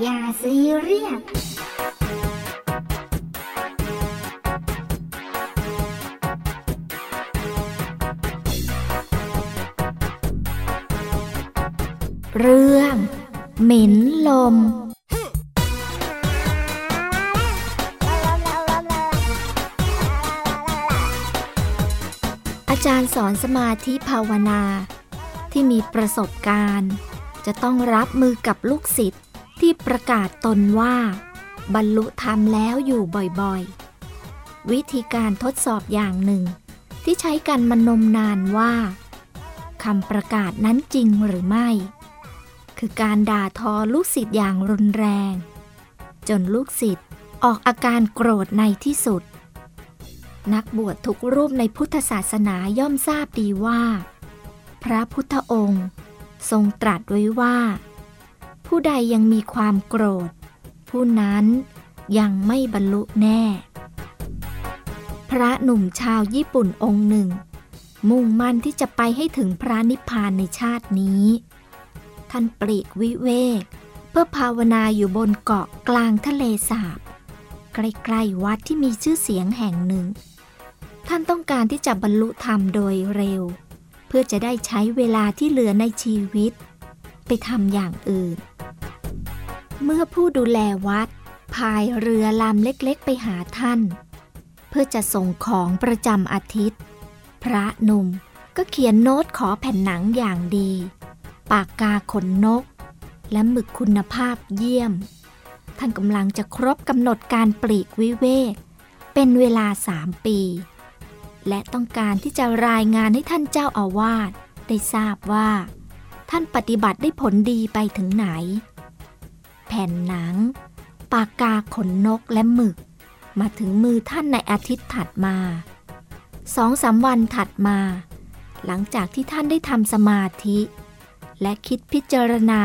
อย่าซีเรียสเรื่อง เหม็นลมอาจารย์สอนสมาธิภาวนา ที่มีประสบการณ์ จะต้องรับมือกับลูกศิษย์ ที่ประกาศตนว่า บรรลุธรรมแล้วอยู่บ่อยๆ วิธีการทดสอบอย่างหนึ่ง ที่ใช้กันมานมนานว่าคำประกาศนั้นจริงหรือไม่ คือการด่าทอลูกศิษย์อย่างรุนแรง จนลูกศิษย์ออกอาการโกรธในที่สุด นักบวชทุกรูปในพุทธศาสนาย่อมทราบดีว่า พระพุทธองค์ทรงตรัสไว้ว่า ผู้ใดยังมีความโกรธ ผู้นั้นยังไม่บรรลุแน่ พระหนุ่มชาวญี่ปุ่นองค์หนึ่ง มุ่งมั่นที่จะไปให้ถึงพระนิพพานในชาตินี้ ท่านปลีกวิเวก เพื่อภาวนาอยู่บนเกาะกลางทะเลสาบใกล้ๆวัดที่มีชื่อเสียงแห่งหนึ่ง ท่านต้องการที่จะบรรลุธรรมโดยเร็ว เพื่อจะได้ใช้เวลาที่เหลือในชีวิต ไปทำอย่างอื่น เมื่อผู้ดูแลวัดพายเรือลำเล็กๆไปหาท่าน เพื่อจะส่งของประจำอาทิตย์ พระหนุ่มก็เขียนโน้ตขอแผ่นหนังอย่างดี ปากกาขนนก และหมึกคุณภาพเยี่ยม ท่านกำลังจะครบกำหนดการปลีกวิเวก เป็นเวลาสามปี และต้องการที่จะรายงานให้ท่านเจ้าอาวาสได้ทราบว่า ท่านปฏิบัติได้ผลดีไปถึงไหน ผ่นหนัง ปากกาขนนกและหมึก มาถึงมือท่านในอาทิตย์ถัดมาสองสามวันถัดมา หลังจากที่ท่านได้ทำสมาธิ และคิดพิจารณา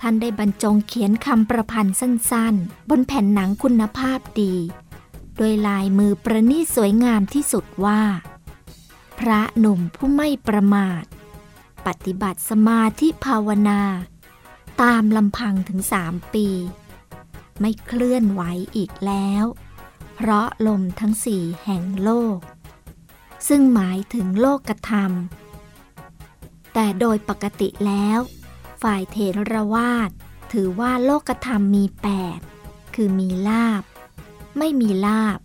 ท่านได้บรรจงเขียนคำประพันธ์สั้นๆ บนแผ่นหนังคุณภาพดี โดยลายมือประณีตสวยงามที่สุดว่า พระหนุ่มผู้ไม่ประมาท ปฏิบัติสมาธิภาวนา ตามลำพังถึงสามปี ไม่เคลื่อนไหวอีกแล้ว เพราะลมทั้งสี่แห่งโลก ซึ่งหมายถึงโลกธรรม แต่โดยปกติแล้ว ฝ่ายเทรวาสถือว่าโลกธรรมมีแปดคือมีลาบ ไม่มีลาบ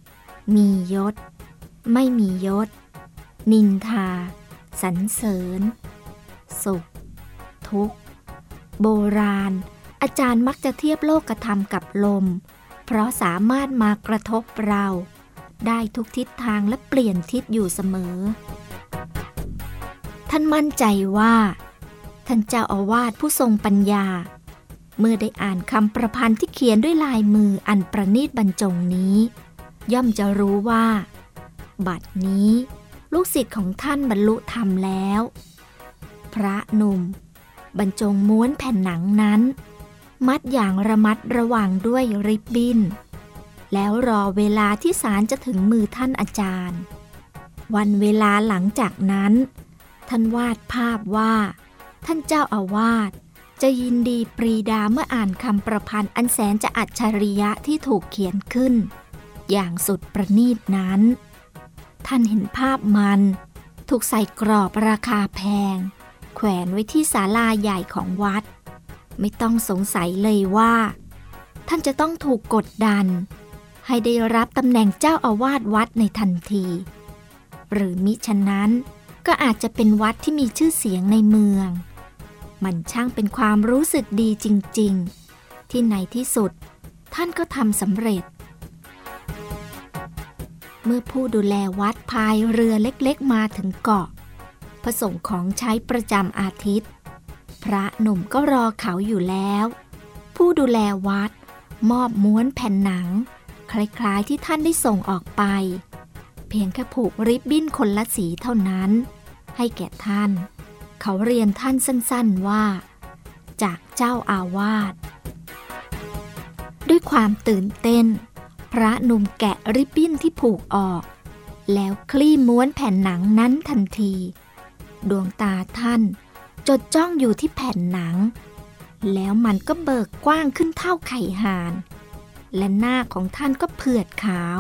มียศ ไม่มียศ นินทา สรรเสริญ สุข ทุกข์ โบราณ อาจารย์มักจะเทียบโลกธรรมกับลม เพราะสามารถมากระทบเรา ได้ทุกทิศทางและเปลี่ยนทิศอยู่เสมอ ท่านมั่นใจว่า ท่านเจ้าอาวาสผู้ทรงปัญญา เมื่อได้อ่านคำประพันธ์ที่เขียนด้วยลายมืออันประณีตบรรจงนี้ ย่อมจะรู้ว่า บัดนี้ ลูกศิษย์ของท่านบรรลุธรรมแล้ว พระหนุ่ม บรรจงม้วนแผ่นหนังนั้น มัดอย่างระมัดระวังด้วยริบบิ้น แล้วรอเวลาที่สารจะถึงมือท่านอาจารย์ วันเวลาหลังจากนั้น ท่านวาดภาพว่า ท่านเจ้าอาวาสจะยินดีปรีดาเมื่ออ่านคำประพันธ์อันแสนจะอัจฉริยะที่ถูกเขียนขึ้น อย่างสุดประณีตนั้น ท่านเห็นภาพมัน ถูกใส่กรอบราคาแพง แขวนไว้ที่ศาลาใหญ่ของวัด ไม่ต้องสงสัยเลยว่า ท่านจะต้องถูกกดดัน ให้ได้รับตำแหน่งเจ้าอาวาสวัดในทันที หรือมิฉะนั้นก็อาจจะเป็นวัดที่มีชื่อเสียงในเมือง มันช่างเป็นความรู้สึกดีจริง ๆ ที่ในที่สุด ท่านก็ทำสำเร็จ เมื่อผู้ดูแลวัดพายเรือเล็กๆมาถึงเกาะ สมของใช้ประจำอาทิตย์ พระหนุ่มก็รอเขาอยู่แล้ว ผู้ดูแลวัด มอบม้วนแผ่นหนัง คล้ายๆที่ท่านได้ส่งออกไป เพียงแค่ผูกริบบิ้นคนละสีเท่านั้น ให้แก่ท่าน เขาเรียนท่านสั้นๆว่า จากเจ้าอาวาสด้วยความตื่นเต้น พระหนุ่มแกะริบบิ้นที่ผูกออก แล้วคลี่ม้วนแผ่นหนังนั้นทันที ดวงตาท่าน จดจ้องอยู่ที่แผ่นหนัง แล้วมันก็เบิกกว้างขึ้นเท่าไข่ห่าน และหน้าของท่านก็เผือดขาว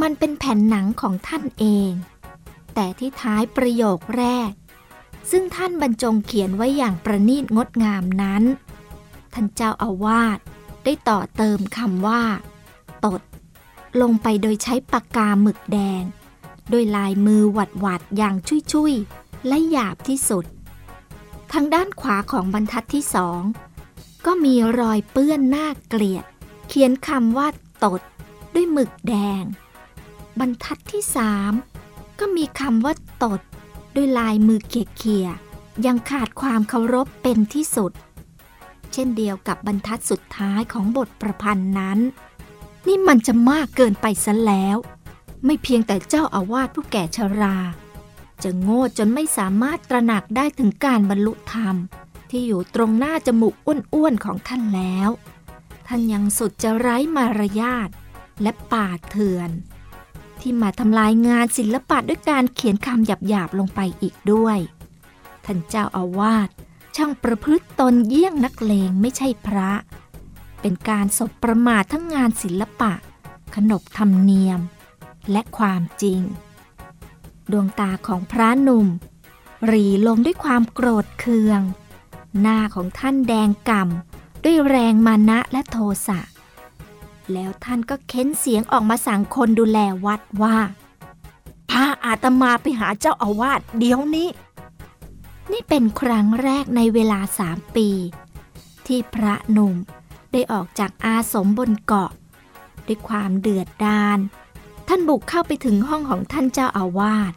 มันเป็นแผ่นหนังของท่านเอง แต่ที่ท้ายประโยคแรก ซึ่งท่านบรรจงเขียนไว้อย่างประณีตงดงามนั้น ท่านเจ้าอาวาสได้ต่อเติมคำว่า ตด ลงไปโดยใช้ปากกาหมึกแดง โดยลายมือหวัดหวัดอย่างชุยๆ และหยาบที่สุด ทางด้านขวาของบรรทัดที่สองก็มีรอยเปื้อนหน้าเกลียด เขียนคำว่าตดด้วยหมึกแดง บรรทัดที่สามก็มีคำว่าตด ด้วยลายมือเขี่ยๆยังขาดความเคารพเป็นที่สุด เช่นเดียวกับบรรทัดสุดท้ายของบทประพันธ์นั้น นี่มันจะมากเกินไปซะแล้ว ไม่เพียงแต่เจ้าอาวาสผู้แก่ชรา จะโง่จนไม่สามารถตระหนักได้ถึงการบรรลุธรรม ที่อยู่ตรงหน้าจมูกอ้วนๆของท่านแล้ว ท่านยังสุดจะไร้มารยาทและป่าเถื่อน ที่มาทำลายงานศิลปะด้วยการเขียนคำหยาบๆลงไปอีกด้วย ท่านเจ้าอาวาสช่างประพฤติตนเยี่ยงนักเลงไม่ใช่พระ เป็นการสบประมาททั้งงานศิลปะ ขนบธรรมเนียม และความจริง ดวงตาของพระหนุ่ม รีลงด้วยความโกรธเคือง หน้าของท่านแดงก่ำด้วยแรงมานะและโทสะ แล้วท่านก็เค้นเสียงออกมาสั่งคนดูแลวัดว่า พาอาตมาไปหาเจ้าอาวาสเดี๋ยวนี้ นี่เป็นครั้งแรกในเวลาสามปี ที่พระหนุ่มได้ออกจากอาสมบนเกาะ ด้วยความเดือดดาลท่านบุกเข้าไปถึงห้องของท่านเจ้าอาวาส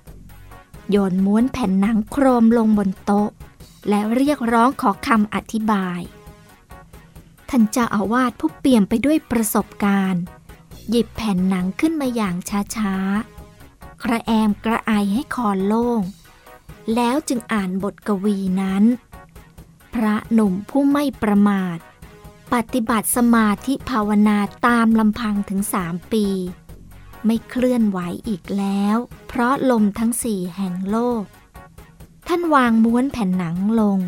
โยนม้วนแผ่นหนังโครมลงบนโต๊ะ และเรียกร้องขอคำอธิบาย ท่านเจ้าอาวาสผู้เปี่ยมไปด้วยประสบการณ์ หยิบแผ่นหนังขึ้นมาอย่างช้าๆ กระแอมกระไอให้คอโล่ง แล้วจึงอ่านบทกวีนั้น พระหนุ่มผู้ไม่ประมาท ปฏิบัติสมาธิภาวนาตามลำพังถึงสามปี ไม่เคลื่อนไหวอีกแล้ว เพราะลมทั้งสี่แห่งโลก ท่านวางม้วนแผ่นหนังลง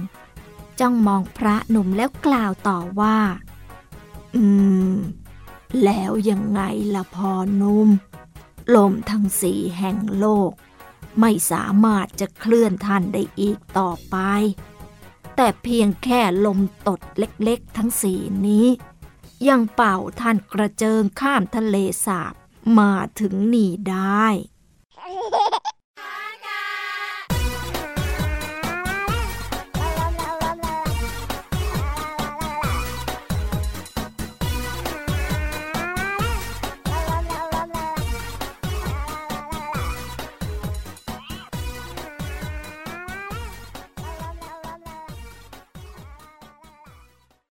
จ้องมองพระหนุ่มแล้วกล่าวต่อว่า อืม แล้วยังไงล่ะพอนุ่ม ลมทั้งสี่แห่งโลก ไม่สามารถจะเคลื่อนท่านได้อีกต่อไป แต่เพียงแค่ลมตดเล็กๆทั้งสี่นี้ ยังเป่าท่านกระเจิงข้ามทะเลสาบ มาถึงนี่ได้